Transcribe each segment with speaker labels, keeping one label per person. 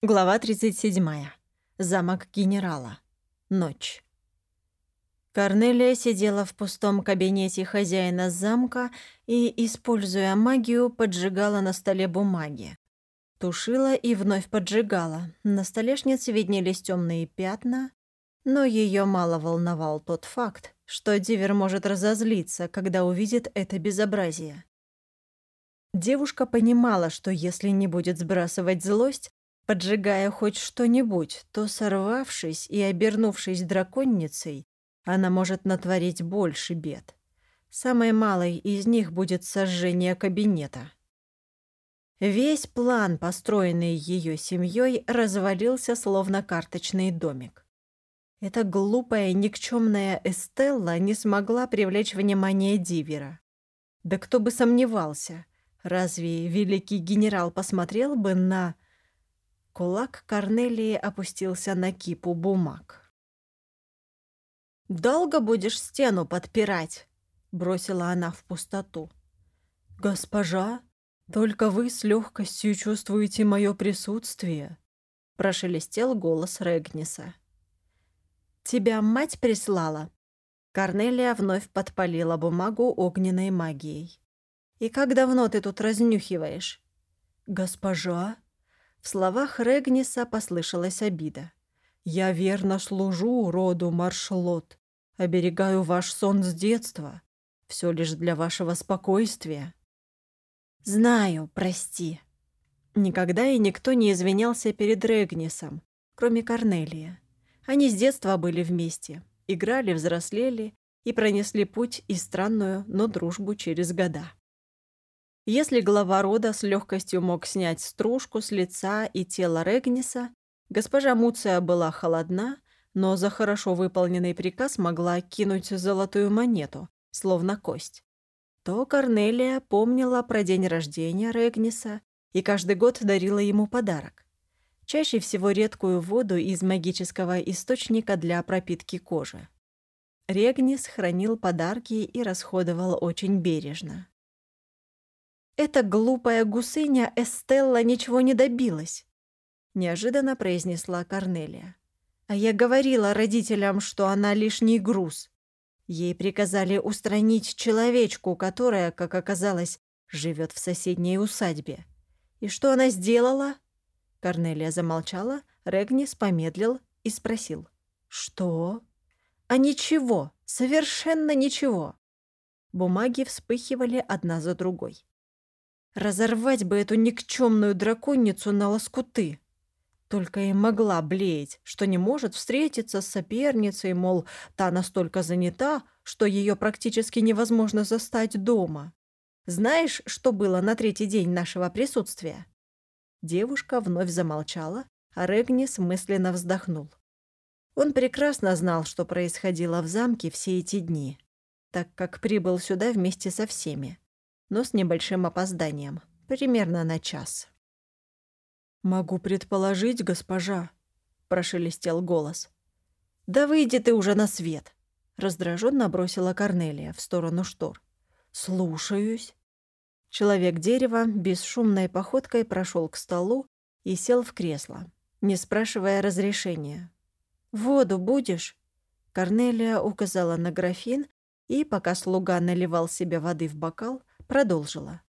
Speaker 1: Глава 37. Замок генерала. Ночь. Корнелия сидела в пустом кабинете хозяина замка и, используя магию, поджигала на столе бумаги. Тушила и вновь поджигала. На столешнице виднелись темные пятна, но ее мало волновал тот факт, что Дивер может разозлиться, когда увидит это безобразие. Девушка понимала, что если не будет сбрасывать злость, Поджигая хоть что-нибудь, то сорвавшись и обернувшись драконницей, она может натворить больше бед. Самой малой из них будет сожжение кабинета. Весь план, построенный ее семьей, развалился словно карточный домик. Эта глупая, никчемная Эстелла не смогла привлечь внимание Дивера. Да кто бы сомневался, разве великий генерал посмотрел бы на Кулак Корнелии опустился на кипу бумаг. «Долго будешь стену подпирать?» — бросила она в пустоту.
Speaker 2: «Госпожа, только вы с легкостью чувствуете мое присутствие», — прошелестел голос Регниса.
Speaker 1: «Тебя мать прислала?» Корнелия вновь подпалила бумагу огненной магией. «И как давно ты тут разнюхиваешь?»
Speaker 2: «Госпожа?»
Speaker 1: В словах Регниса послышалась обида.
Speaker 2: «Я верно служу роду Маршлот, оберегаю ваш сон с детства. Все лишь для вашего спокойствия».
Speaker 1: «Знаю, прости». Никогда и никто не извинялся перед Регнисом, кроме Корнелия. Они с детства были вместе, играли, взрослели и пронесли путь и странную, но дружбу через года. Если глава рода с легкостью мог снять стружку с лица и тела Регниса, госпожа Муция была холодна, но за хорошо выполненный приказ могла кинуть золотую монету, словно кость. То Корнелия помнила про день рождения Регниса и каждый год дарила ему подарок. Чаще всего редкую воду из магического источника для пропитки кожи. Регнис хранил подарки и расходовал очень бережно. Эта глупая гусыня Эстелла ничего не добилась», — неожиданно произнесла Корнелия. «А я говорила родителям, что она лишний груз. Ей приказали устранить человечку, которая, как оказалось, живет в соседней усадьбе. И что она сделала?» Корнелия замолчала, Регнис помедлил и спросил. «Что?» «А ничего, совершенно ничего». Бумаги вспыхивали одна за другой. Разорвать бы эту никчемную драконицу на лоскуты. Только и могла блеять, что не может встретиться с соперницей, мол, та настолько занята, что ее практически невозможно застать дома. Знаешь, что было на третий день нашего присутствия?» Девушка вновь замолчала, а Регнис мысленно вздохнул. Он прекрасно знал, что происходило в замке все эти дни, так как прибыл сюда вместе со всеми но с небольшим опозданием, примерно на час.
Speaker 2: «Могу предположить, госпожа», — прошелестел голос.
Speaker 1: «Да выйди ты уже на свет!» — раздраженно бросила Корнелия в сторону штор.
Speaker 2: «Слушаюсь».
Speaker 1: Человек-дерево бесшумной походкой прошел к столу и сел в кресло, не спрашивая разрешения. «Воду будешь?» Корнелия указала на графин, и, пока слуга наливал себе воды в бокал, продолжила.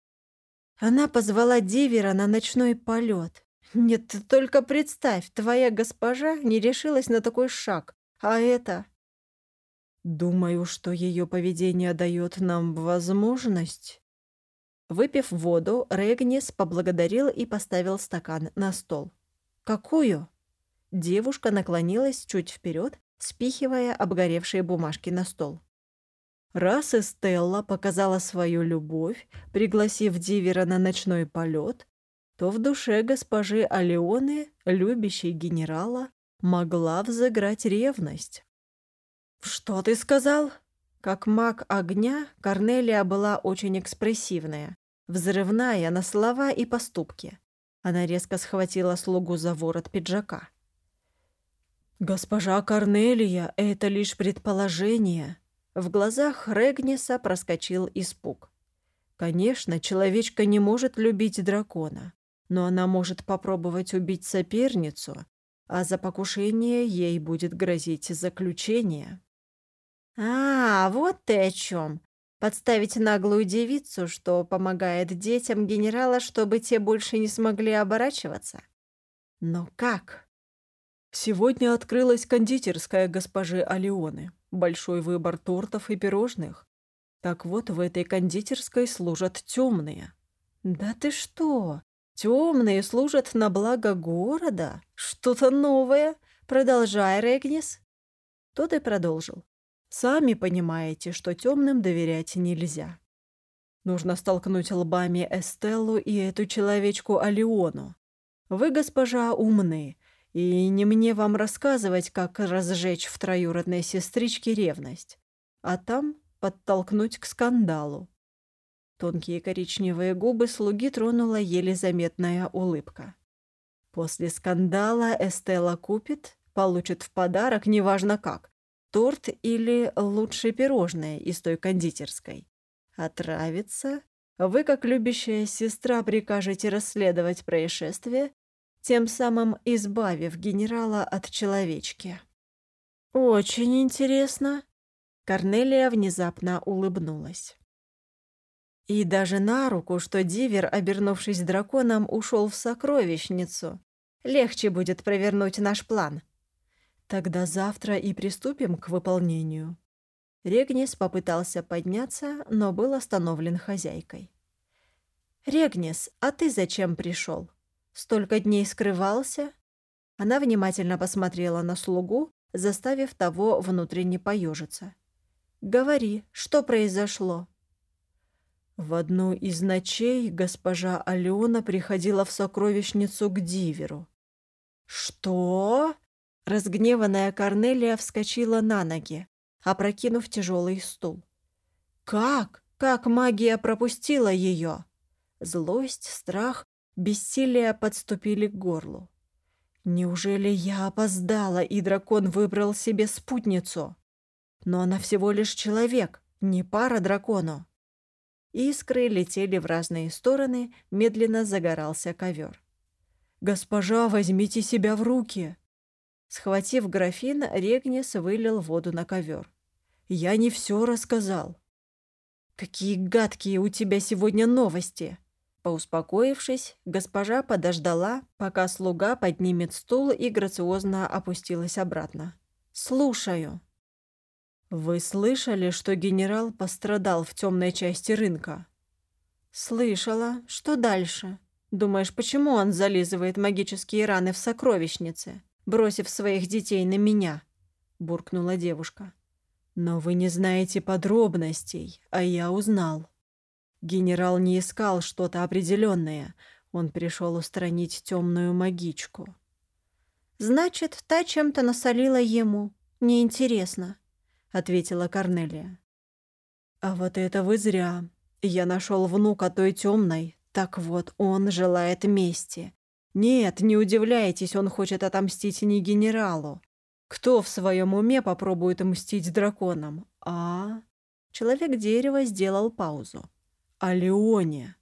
Speaker 1: Она позвала Дивера на ночной полет. Нет, только представь, твоя госпожа не решилась на такой шаг, а это...
Speaker 2: Думаю, что ее поведение дает нам возможность.
Speaker 1: Выпив воду, Регнис поблагодарил и поставил стакан на стол. «Какую?» Девушка наклонилась чуть вперед, спихивая обгоревшие бумажки на стол.
Speaker 2: Раз Эстелла показала свою любовь, пригласив Дивера на ночной полет, то в душе госпожи Алеоны, любящей генерала, могла взыграть ревность.
Speaker 1: «Что ты сказал?» Как маг огня, Корнелия была очень экспрессивная, взрывная на слова и поступки. Она резко схватила слугу за ворот пиджака.
Speaker 2: «Госпожа Корнелия, это лишь предположение»,
Speaker 1: в глазах Регниса проскочил испуг. Конечно, человечка не может любить дракона. но она может попробовать убить соперницу, а за покушение ей будет грозить заключение.
Speaker 2: «А, вот ты о чем. Подставить наглую девицу, что помогает детям генерала, чтобы те больше не смогли оборачиваться? Но как?»
Speaker 1: Сегодня открылась кондитерская госпожи Алионы. Большой выбор тортов и пирожных. Так вот, в этой кондитерской служат темные.
Speaker 2: Да ты что? Темные служат на благо города? Что-то новое? Продолжай, Регнис.
Speaker 1: Тот и продолжил. Сами понимаете, что темным доверять нельзя. Нужно столкнуть лбами Эстеллу и эту человечку Алиону. Вы, госпожа, умны, и не мне вам рассказывать, как разжечь в троюродной сестричке ревность, а там подтолкнуть к скандалу. Тонкие коричневые губы слуги тронула еле заметная улыбка. После скандала Эстела купит, получит в подарок, неважно как, торт или лучше пирожное из той кондитерской. Отравится, вы, как любящая сестра, прикажете расследовать происшествие тем самым избавив генерала от человечки.
Speaker 2: «Очень интересно», — Корнелия внезапно улыбнулась.
Speaker 1: И даже на руку, что Дивер, обернувшись драконом, ушел в сокровищницу. Легче будет провернуть наш план. Тогда завтра и приступим к выполнению. Регнис попытался подняться, но был остановлен хозяйкой. «Регнис, а ты зачем пришел?» Столько дней скрывался?» Она внимательно посмотрела на слугу, заставив того внутренне поежиться. «Говори, что произошло?» В одну из ночей госпожа Алена приходила в сокровищницу к Диверу. «Что?» Разгневанная Корнелия вскочила на ноги, опрокинув тяжелый стул. «Как? Как магия пропустила ее?» Злость, страх Бессилие подступили к горлу. Неужели я опоздала, и дракон выбрал себе спутницу? Но она всего лишь человек, не пара дракону. Искры летели в разные стороны, медленно загорался ковер. «Госпожа, возьмите себя в руки!» Схватив графин, Регнис вылил воду на ковер. «Я не все рассказал». «Какие гадкие у тебя сегодня новости!» Поуспокоившись, госпожа подождала, пока слуга поднимет стул и грациозно опустилась обратно. «Слушаю». «Вы слышали, что генерал пострадал в темной части рынка?» «Слышала. Что дальше? Думаешь, почему он зализывает магические раны в сокровищнице, бросив своих детей на меня?» – буркнула девушка. «Но вы не знаете подробностей, а я узнал». Генерал не искал что-то определенное. Он пришел устранить темную магичку.
Speaker 2: «Значит, та чем-то насолила ему. Неинтересно», — ответила Корнелия.
Speaker 1: «А вот это вы зря. Я нашел внука той темной. Так вот, он желает мести. Нет, не удивляйтесь, он хочет отомстить не генералу. Кто в своем уме попробует мстить драконам? А...» Человек-дерево сделал паузу о Леоне.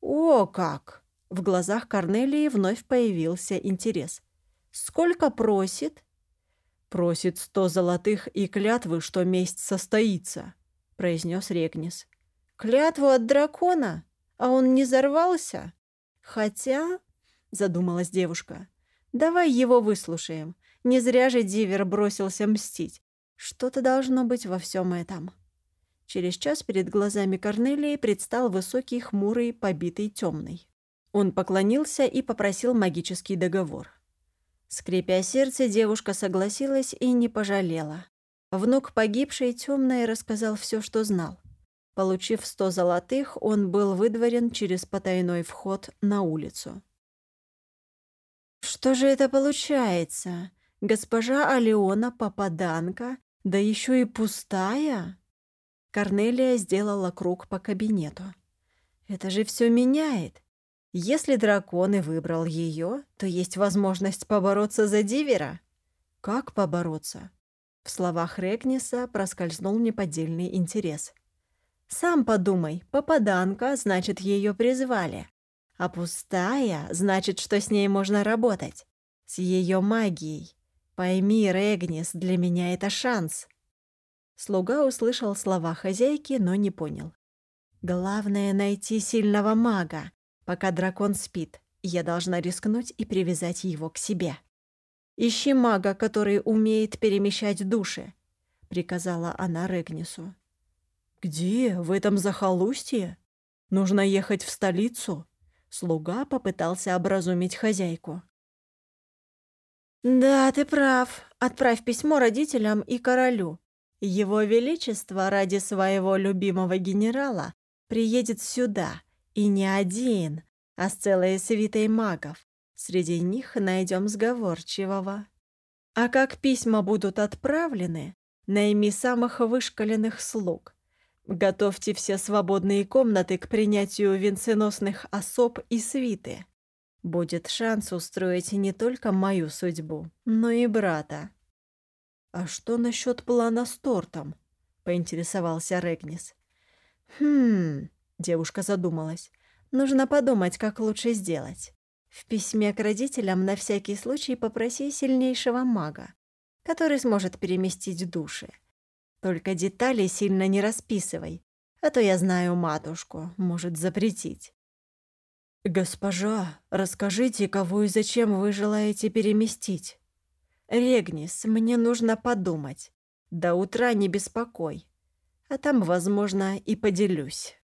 Speaker 1: «О, как!» В глазах Корнелии вновь появился интерес. «Сколько просит?» «Просит сто золотых и клятвы, что месть состоится», — произнес Регнис.
Speaker 2: «Клятву от дракона? А он не взорвался?» «Хотя...» — задумалась девушка. «Давай его выслушаем. Не зря же Дивер бросился мстить. Что-то должно быть во всем этом».
Speaker 1: Через час перед глазами Корнелии предстал высокий, хмурый, побитый, темный. Он поклонился и попросил магический договор. Скрипя сердце, девушка согласилась и не пожалела. Внук погибшей темной рассказал все, что знал. Получив сто золотых, он был выдворен через потайной вход на улицу.
Speaker 2: «Что же это получается? Госпожа Алеона попаданка, да еще и пустая?»
Speaker 1: Корнелия сделала круг по кабинету. «Это же все меняет. Если дракон и выбрал ее, то есть возможность побороться за Дивера. Как побороться?» В словах Регниса проскользнул неподдельный интерес. «Сам подумай, попаданка, значит, ее призвали. А пустая значит, что с ней можно работать. С ее магией. Пойми, Регнис, для меня это шанс. Слуга услышал слова хозяйки, но не понял. Главное — найти сильного мага, пока дракон спит. Я должна рискнуть и привязать его к себе. «Ищи мага, который умеет перемещать души», — приказала она Регнису.
Speaker 2: «Где? В этом захолустье? Нужно ехать в столицу?» Слуга попытался образумить хозяйку.
Speaker 1: «Да, ты прав. Отправь письмо родителям и королю. Его Величество ради своего любимого генерала приедет сюда, и не один, а с целой свитой магов. Среди них найдем сговорчивого. А как письма будут отправлены, найми самых вышкаленных слуг. Готовьте все свободные комнаты к принятию венценосных особ и свиты. Будет шанс устроить не только мою судьбу, но и брата.
Speaker 2: «А что насчет плана с тортом?» — поинтересовался Регнис.
Speaker 1: «Хм...» — девушка задумалась. Нужно подумать, как лучше сделать. В письме к родителям на всякий случай попроси сильнейшего мага, который сможет переместить души. Только детали сильно не расписывай, а то я знаю матушку, может запретить.
Speaker 2: «Госпожа, расскажите, кого и зачем вы желаете переместить?»
Speaker 1: «Регнис, мне нужно подумать. До утра не беспокой. А там, возможно, и поделюсь».